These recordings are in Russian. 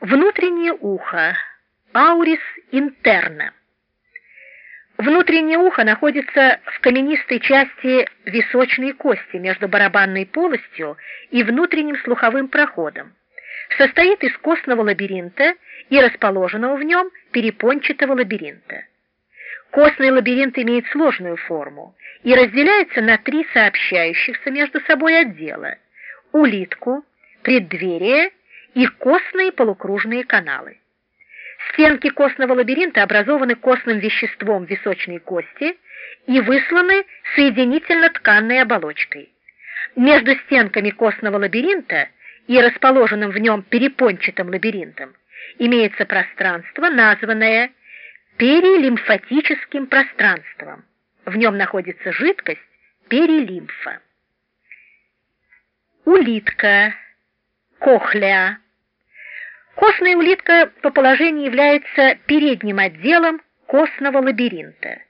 Внутреннее ухо. Аурис интерна. Внутреннее ухо находится в каменистой части височной кости между барабанной полостью и внутренним слуховым проходом. Состоит из костного лабиринта и расположенного в нем перепончатого лабиринта. Костный лабиринт имеет сложную форму и разделяется на три сообщающихся между собой отдела – улитку, преддверие и костные полукружные каналы. Стенки костного лабиринта образованы костным веществом височной кости и высланы соединительно-тканной оболочкой. Между стенками костного лабиринта и расположенным в нем перепончатым лабиринтом имеется пространство, названное перилимфатическим пространством. В нем находится жидкость перилимфа. Улитка, кохлеа. Костная улитка по положению является передним отделом костного лабиринта.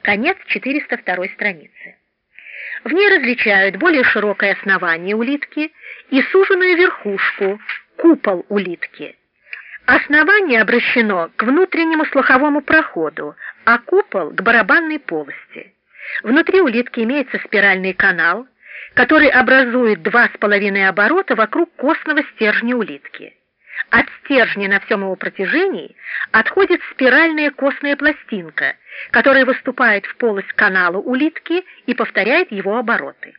Конец 402 страницы. В ней различают более широкое основание улитки и суженную верхушку, купол улитки. Основание обращено к внутреннему слуховому проходу, а купол к барабанной полости. Внутри улитки имеется спиральный канал, который образует два с половиной оборота вокруг костного стержня улитки. От стержня на всем его протяжении отходит спиральная костная пластинка, которая выступает в полость канала улитки и повторяет его обороты.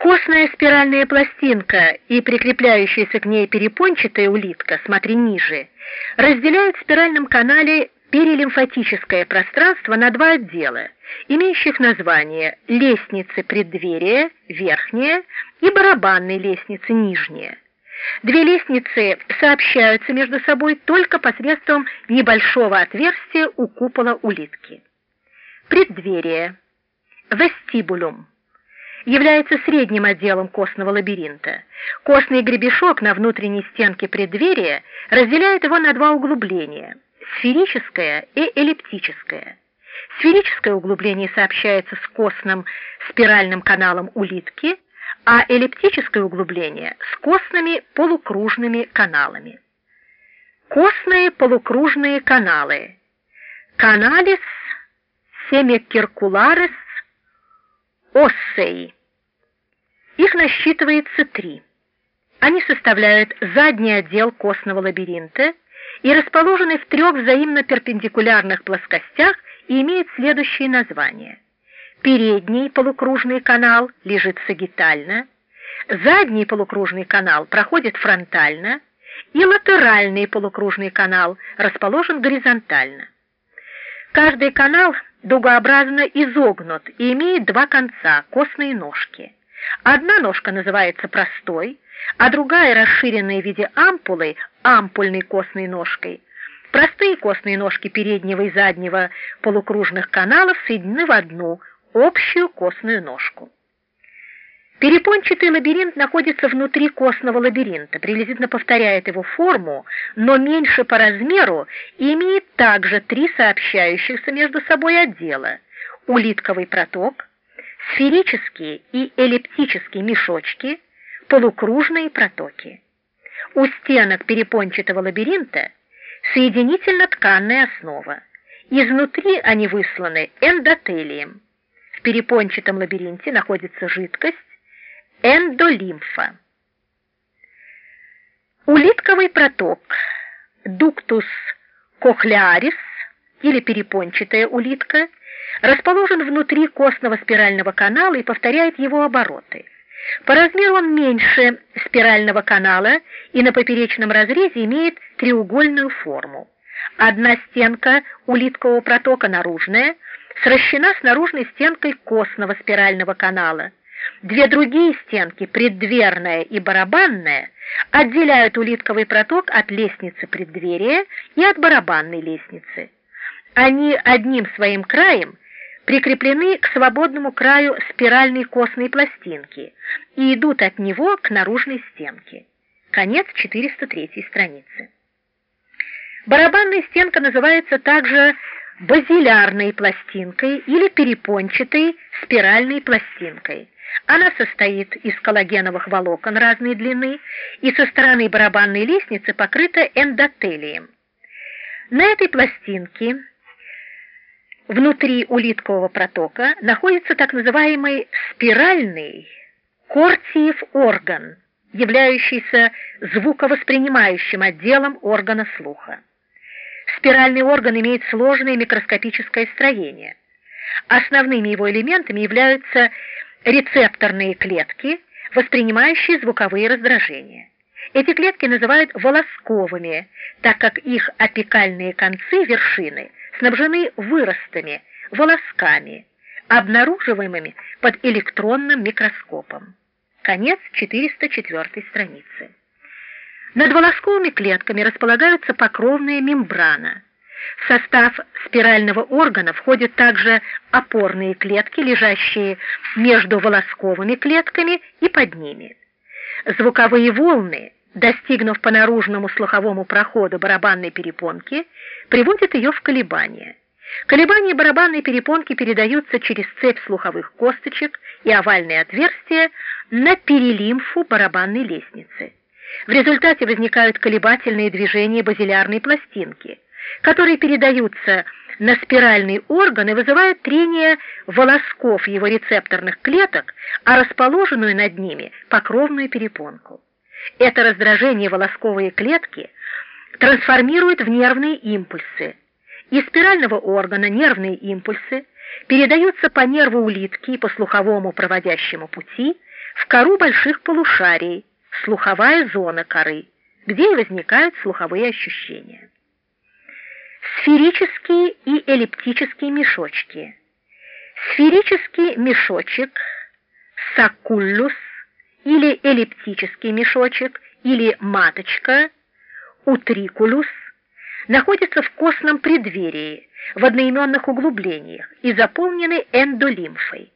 Костная спиральная пластинка и прикрепляющаяся к ней перепончатая улитка, смотри ниже, разделяют в спиральном канале перелимфатическое пространство на два отдела, имеющих название лестницы преддверия, верхняя, и барабанной лестницы, нижняя. Две лестницы сообщаются между собой только посредством небольшого отверстия у купола улитки. Преддверие. Вестибулюм является средним отделом костного лабиринта. Костный гребешок на внутренней стенке преддверия разделяет его на два углубления – сферическое и эллиптическое. Сферическое углубление сообщается с костным спиральным каналом улитки, а эллиптическое углубление – с костными полукружными каналами. Костные полукружные каналы. Каналис семикиркуларис оссей. Их насчитывается три. Они составляют задний отдел костного лабиринта и расположены в трех взаимно перпендикулярных плоскостях и имеют следующие названия. Передний полукружный канал лежит сагитально, задний полукружный канал проходит фронтально, и латеральный полукружный канал расположен горизонтально. Каждый канал дугообразно изогнут и имеет два конца, костные ножки. Одна ножка называется простой, а другая, расширенная в виде ампулы, ампульной костной ножкой. Простые костные ножки переднего и заднего полукружных каналов соединены в одну, общую костную ножку. Перепончатый лабиринт находится внутри костного лабиринта, приблизительно повторяет его форму, но меньше по размеру и имеет также три сообщающихся между собой отдела – улитковый проток, сферические и эллиптические мешочки, полукружные протоки. У стенок перепончатого лабиринта соединительно-тканная основа. Изнутри они высланы эндотелием. В перепончатом лабиринте находится жидкость эндолимфа. Улитковый проток дуктус кохлеарис или перепончатая улитка расположен внутри костного спирального канала и повторяет его обороты. По размеру он меньше спирального канала и на поперечном разрезе имеет треугольную форму. Одна стенка улиткового протока наружная сращена с наружной стенкой костного спирального канала. Две другие стенки, преддверная и барабанная, отделяют улитковый проток от лестницы преддверия и от барабанной лестницы. Они одним своим краем прикреплены к свободному краю спиральной костной пластинки и идут от него к наружной стенке. Конец 403 страницы. Барабанная стенка называется также базилярной пластинкой или перепончатой спиральной пластинкой. Она состоит из коллагеновых волокон разной длины и со стороны барабанной лестницы покрыта эндотелием. На этой пластинке внутри улиткового протока находится так называемый спиральный кортиев орган, являющийся звуковоспринимающим отделом органа слуха. Спиральный орган имеет сложное микроскопическое строение. Основными его элементами являются рецепторные клетки, воспринимающие звуковые раздражения. Эти клетки называют волосковыми, так как их апикальные концы вершины снабжены выростами, волосками, обнаруживаемыми под электронным микроскопом. Конец 404 страницы. Над волосковыми клетками располагаются покровная мембрана. В состав спирального органа входят также опорные клетки, лежащие между волосковыми клетками и под ними. Звуковые волны, достигнув по наружному слуховому проходу барабанной перепонки, приводят ее в колебания. Колебания барабанной перепонки передаются через цепь слуховых косточек и овальные отверстия на перелимфу барабанной лестницы. В результате возникают колебательные движения базилярной пластинки, которые передаются на спиральный орган и вызывают трение волосков его рецепторных клеток, а расположенную над ними покровную перепонку. Это раздражение волосковые клетки трансформирует в нервные импульсы. Из спирального органа нервные импульсы передаются по нерву улитки и по слуховому проводящему пути в кору больших полушарий, слуховая зона коры, где и возникают слуховые ощущения. Сферические и эллиптические мешочки. Сферический мешочек сакуллюс или эллиптический мешочек или маточка утрикулюс находится в костном преддверии, в одноименных углублениях и заполнены эндолимфой.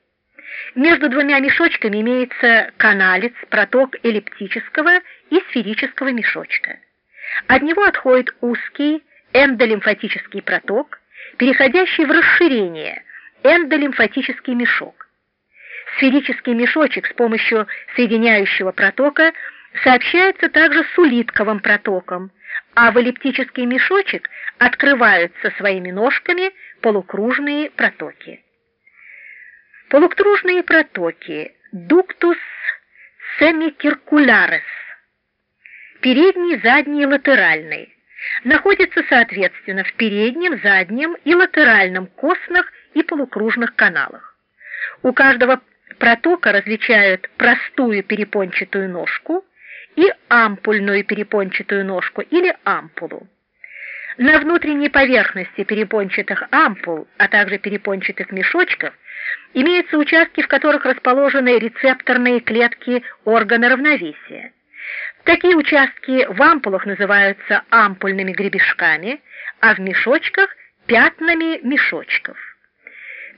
Между двумя мешочками имеется каналец, проток эллиптического и сферического мешочка. От него отходит узкий эндолимфатический проток, переходящий в расширение, эндолимфатический мешок. Сферический мешочек с помощью соединяющего протока сообщается также с улитковым протоком, а в эллиптический мешочек открываются своими ножками полукружные протоки. Полукружные протоки дуктус семикиркулярес, передний, задний, латеральный, находятся соответственно в переднем, заднем и латеральном костных и полукружных каналах. У каждого протока различают простую перепончатую ножку и ампульную перепончатую ножку или ампулу. На внутренней поверхности перепончатых ампул, а также перепончатых мешочков имеются участки, в которых расположены рецепторные клетки органа равновесия. Такие участки в ампулах называются ампульными гребешками, а в мешочках – пятнами мешочков.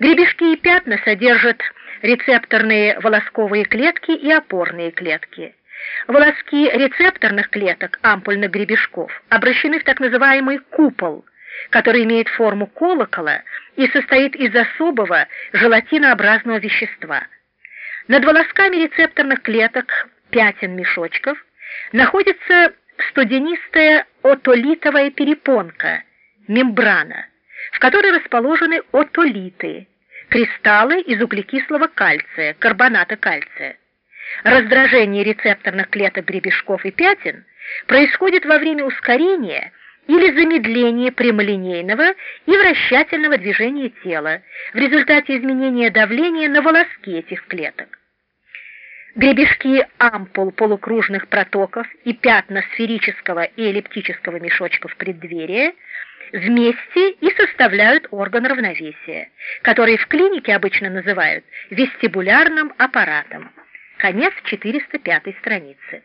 Гребешки и пятна содержат рецепторные волосковые клетки и опорные клетки. Волоски рецепторных клеток ампульных гребешков обращены в так называемый купол, который имеет форму колокола и состоит из особого желатинообразного вещества. Над волосками рецепторных клеток пятен мешочков находится студенистая отолитовая перепонка, мембрана, в которой расположены отолиты, кристаллы из углекислого кальция, карбоната кальция. Раздражение рецепторных клеток гребешков и пятен происходит во время ускорения или замедления прямолинейного и вращательного движения тела в результате изменения давления на волоски этих клеток. Гребешки ампул полукружных протоков и пятна сферического и эллиптического мешочков преддверия вместе и составляют орган равновесия, который в клинике обычно называют вестибулярным аппаратом. Конец 405 страницы.